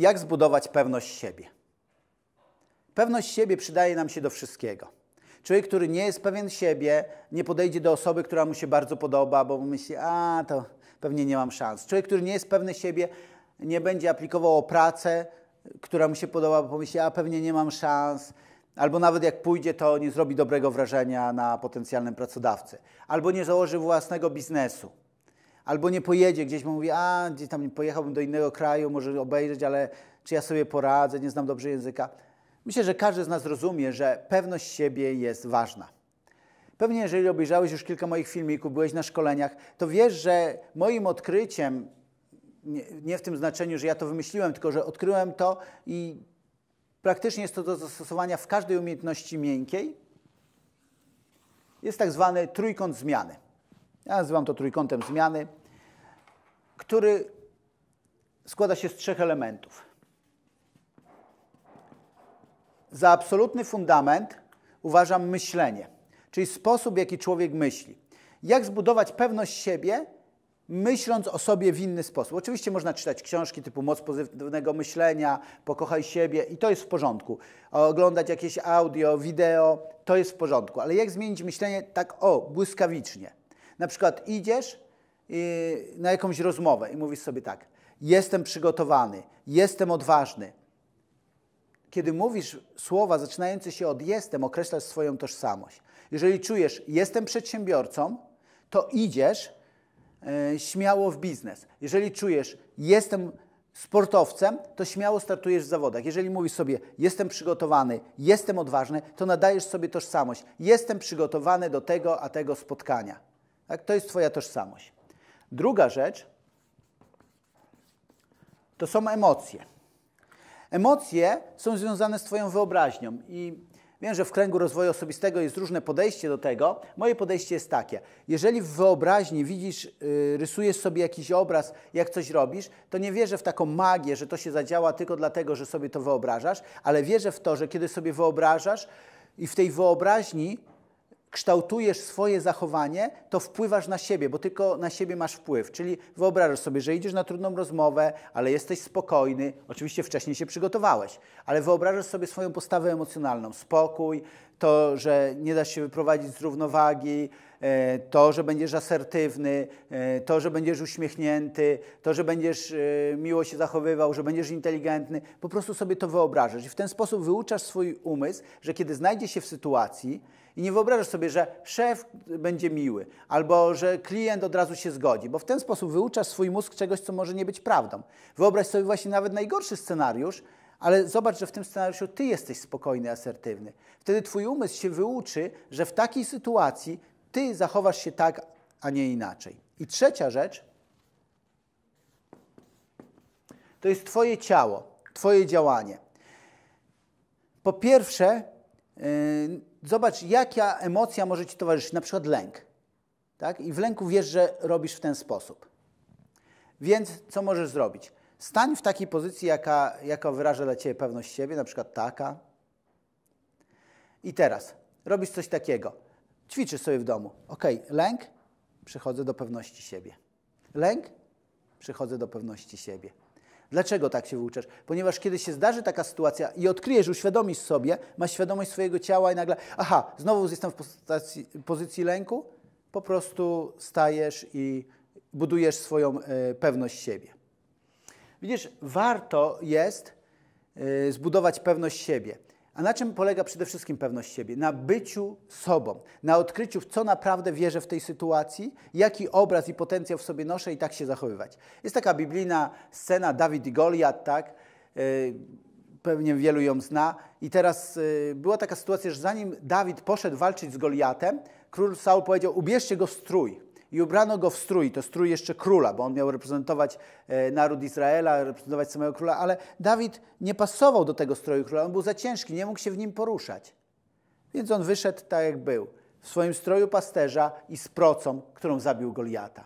jak zbudować pewność siebie. Pewność siebie przydaje nam się do wszystkiego. Człowiek, który nie jest pewien siebie, nie podejdzie do osoby, która mu się bardzo podoba, bo myśli, a to pewnie nie mam szans. Człowiek, który nie jest pewny siebie, nie będzie aplikował o pracę, która mu się podoba, bo pomyśli, a pewnie nie mam szans. Albo nawet jak pójdzie, to nie zrobi dobrego wrażenia na potencjalnym pracodawcy. Albo nie założy własnego biznesu. Albo nie pojedzie gdzieś, bo mówi, a gdzieś tam pojechałbym do innego kraju, może obejrzeć, ale czy ja sobie poradzę, nie znam dobrze języka. Myślę, że każdy z nas rozumie, że pewność siebie jest ważna. Pewnie, jeżeli obejrzałeś już kilka moich filmików, byłeś na szkoleniach, to wiesz, że moim odkryciem, nie, w tym znaczeniu, że ja to wymyśliłem, tylko że odkryłem to i praktycznie jest to do zastosowania w każdej umiejętności miękkiej, jest tak zwany trójkąt zmiany. Ja nazywam to trójkątem zmiany, który składa się z trzech elementów. Za absolutny fundament uważam myślenie, czyli sposób, w jaki człowiek myśli. Jak zbudować pewność siebie, myśląc o sobie w inny sposób. Oczywiście można czytać książki typu Moc pozytywnego myślenia, Pokochaj siebie i to jest w porządku. Oglądać jakieś audio, wideo, to jest w porządku. Ale jak zmienić myślenie tak o, błyskawicznie? Na przykład idziesz na jakąś rozmowę i mówisz sobie tak, jestem przygotowany, jestem odważny, kiedy mówisz słowa zaczynające się od jestem, określasz swoją tożsamość. Jeżeli czujesz, jestem przedsiębiorcą, to idziesz e, śmiało w biznes. Jeżeli czujesz, jestem sportowcem, to śmiało startujesz w zawodach. Jeżeli mówisz sobie, jestem przygotowany, jestem odważny, to nadajesz sobie tożsamość. Jestem przygotowany do tego, a tego spotkania. Tak? To jest Twoja tożsamość. Druga rzecz to są emocje. Emocje są związane z Twoją wyobraźnią i wiem, że w kręgu rozwoju osobistego jest różne podejście do tego. Moje podejście jest takie. Jeżeli w wyobraźni widzisz, yy, rysujesz sobie jakiś obraz, jak coś robisz, to nie wierzę w taką magię, że to się zadziała tylko dlatego, że sobie to wyobrażasz, ale wierzę w to, że kiedy sobie wyobrażasz i w tej wyobraźni kształtujesz swoje zachowanie, to wpływasz na siebie, bo tylko na siebie masz wpływ. Czyli wyobrażasz sobie, że idziesz na trudną rozmowę, ale jesteś spokojny. Oczywiście wcześniej się przygotowałeś, ale wyobrażasz sobie swoją postawę emocjonalną. Spokój, to, że nie dasz się wyprowadzić z równowagi, e, to, że będziesz asertywny, e, to, że będziesz uśmiechnięty, to, że będziesz e, miło się zachowywał, że będziesz inteligentny. Po prostu sobie to wyobrażasz i w ten sposób wyuczasz swój umysł, że kiedy znajdzie się w sytuacji, i nie wyobrażasz sobie, że szef będzie miły, albo że klient od razu się zgodzi, bo w ten sposób wyuczasz swój mózg czegoś, co może nie być prawdą. Wyobraź sobie właśnie nawet najgorszy scenariusz, ale zobacz, że w tym scenariuszu ty jesteś spokojny, asertywny. Wtedy twój umysł się wyuczy, że w takiej sytuacji ty zachowasz się tak, a nie inaczej. I trzecia rzecz to jest twoje ciało, twoje działanie. Po pierwsze, yy, zobacz, jaka emocja może ci towarzyszyć, na przykład lęk. Tak? I w lęku wiesz, że robisz w ten sposób. Więc co możesz zrobić? Stań w takiej pozycji, jaka, jaka wyraża dla ciebie pewność siebie, na przykład taka. I teraz robisz coś takiego. Ćwiczysz sobie w domu. Ok, lęk, przychodzę do pewności siebie. Lęk, przychodzę do pewności siebie. Dlaczego tak się wyuczasz? Ponieważ kiedy się zdarzy taka sytuacja i odkryjesz, uświadomisz sobie, masz świadomość swojego ciała i nagle, aha, znowu jestem w pozycji lęku, po prostu stajesz i budujesz swoją y, pewność siebie. Widzisz, warto jest y, zbudować pewność siebie. A na czym polega przede wszystkim pewność siebie? Na byciu sobą, na odkryciu, w co naprawdę wierzę w tej sytuacji, jaki obraz i potencjał w sobie noszę i tak się zachowywać. Jest taka biblijna scena Dawid i Goliat, tak? Y, pewnie wielu ją zna. I teraz y, była taka sytuacja, że zanim Dawid poszedł walczyć z Goliatem, król Saul powiedział: Ubierzcie go w strój i ubrano go w strój, to strój jeszcze króla, bo on miał reprezentować e, naród Izraela, reprezentować samego króla, ale Dawid nie pasował do tego stroju króla, on był za ciężki, nie mógł się w nim poruszać. Więc on wyszedł tak, jak był, w swoim stroju pasterza i z procą, którą zabił Goliata.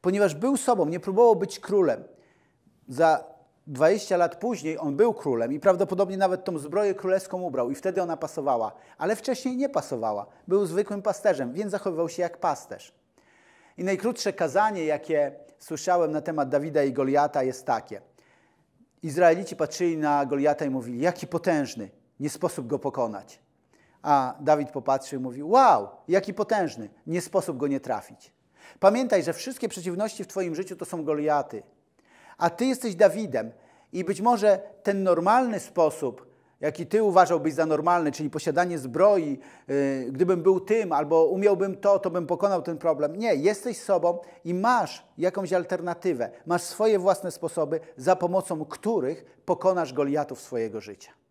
Ponieważ był sobą, nie próbował być królem. Za 20 lat później on był królem i prawdopodobnie nawet tą zbroję królewską ubrał i wtedy ona pasowała, ale wcześniej nie pasowała. Był zwykłym pasterzem, więc zachowywał się jak pasterz. I najkrótsze kazanie, jakie słyszałem na temat Dawida i Goliata, jest takie. Izraelici patrzyli na Goliata i mówili, jaki potężny, nie sposób go pokonać. A Dawid popatrzył i mówił, wow, jaki potężny, nie sposób go nie trafić. Pamiętaj, że wszystkie przeciwności w Twoim życiu to są Goliaty, a Ty jesteś Dawidem i być może ten normalny sposób, jaki Ty uważałbyś za normalny, czyli posiadanie zbroi, yy, gdybym był tym albo umiałbym to, to bym pokonał ten problem. Nie, jesteś sobą i masz jakąś alternatywę, masz swoje własne sposoby, za pomocą których pokonasz Goliatów swojego życia.